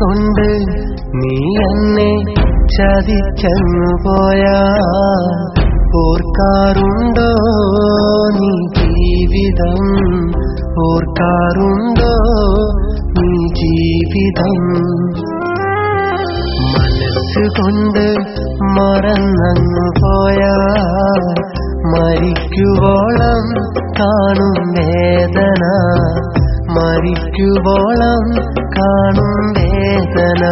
അറിഞ്ഞുകൊണ്ട് നീ എന്നെ ചതിച്ചെന്നു പോയാ. ഓർക്കാറുണ്ടോ നീ ജീവിതം? ഓർക്കാറുണ്ടോ നീ ജീവിതം? മനസ്സുകൊണ്ട് മറന്നങ്ങു പോയാ. മരിക്കുവോളം കാണും വേദന. മരിക്കുവോളം കാണും വേദന.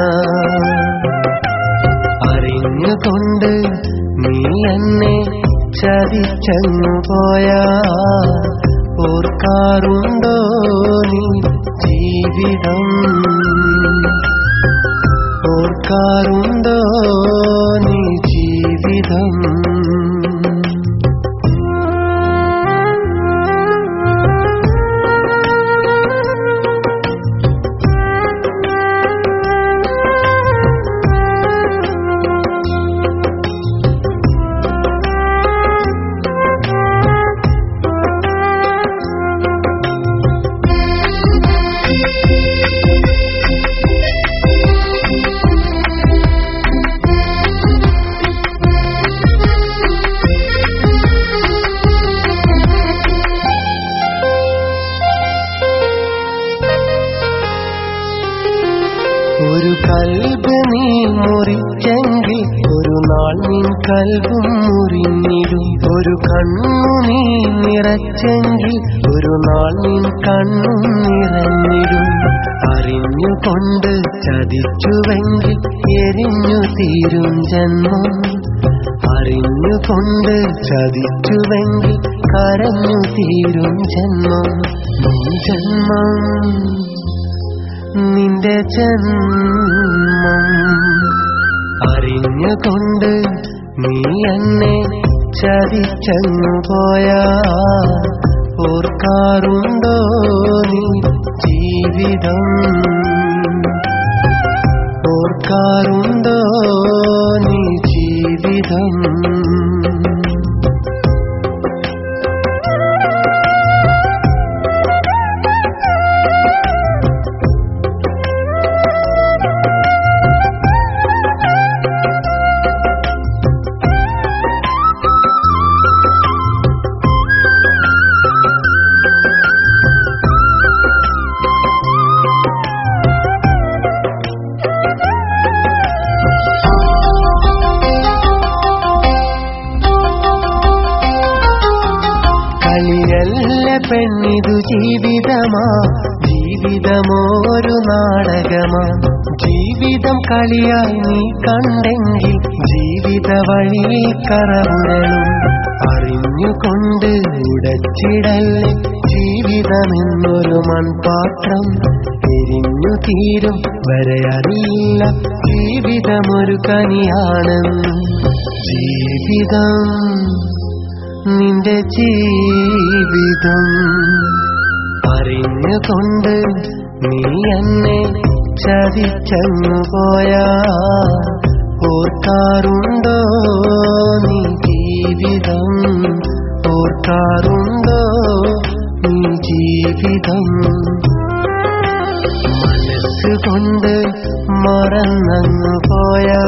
അറിഞ്ഞുകൊണ്ട് നീ എന്നെ ചതിച്ചങ്ങു പോയാ ഓർക്കാറുണ്ടോ നീ ജീവിതം? ഓർക്കാറുണ്ടോ കൽബും മുറിഞ്ഞിടും ഒരു കണ്ണു നീ നിറച്ചെങ്കിൽ ഒരു നാൾ നിൻ കണ്ണും നിറഞ്ഞിടും അറിഞ്ഞുകൊണ്ട് ചതിച്ചുവെങ്കിൽ എരിഞ്ഞു തീരും ജന്മം. അറിഞ്ഞുകൊണ്ട് ചതിച്ചുവെങ്കിൽ കരഞ്ഞു തീരും ജന്മം. ജന്മം. നിന്റെ ജന്മം. അറിഞ്ഞുകൊണ്ട് നീ എന്നെ ചതിച്ചങ്ങു പോയാ ഓർക്കാറുണ്ടോ നീ ജീവിതം? ഓർക്കാറുണ്ടോ നീ ജീവിതം? ജീവിതമോരു നാടകമാ. ജീവിതം കളിയായി നീ കണ്ടെങ്കിൽ ജീവിത വഴി കറവുകളും അറിഞ്ഞുകൊണ്ട് ഉടച്ചിടല്ലേ ജീവിതമെന്നൊരു മൺപാത്രം എരിഞ്ഞു തീരും വരെ അറിയില്ല. ജീവിതമൊരു കനിയാണെന്ന് ജീവിതം നിന്റെ ജീവിതം. അറിഞ്ഞുകൊണ്ട് നീ എന്നെ ചതിച്ചങ്ങു പോയാ ഓർക്കാറുണ്ടോ നീ ജീവിതം? ഓർക്കാറുണ്ടോ നീ ജീവിതം? മനസ്സുകൊണ്ട് മറന്നങ്ങു പോയാ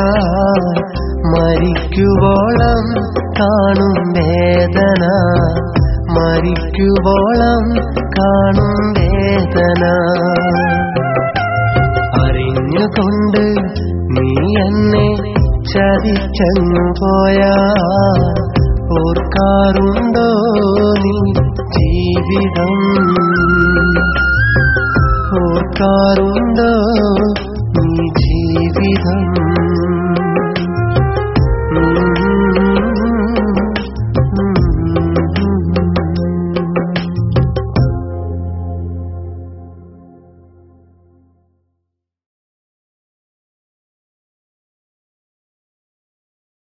മരിക്കുവോളം കാണും വേദന. മരിക്കുവോളം കാണും വേദന. അറിഞ്ഞുകൊണ്ട് നീ എന്നെ ചതിച്ചങ്ങു പോയാ. ഓർക്കാറുണ്ടോ നീ ജീവിതം? ഓർക്കാറുണ്ടോ നീ ജീവിതം?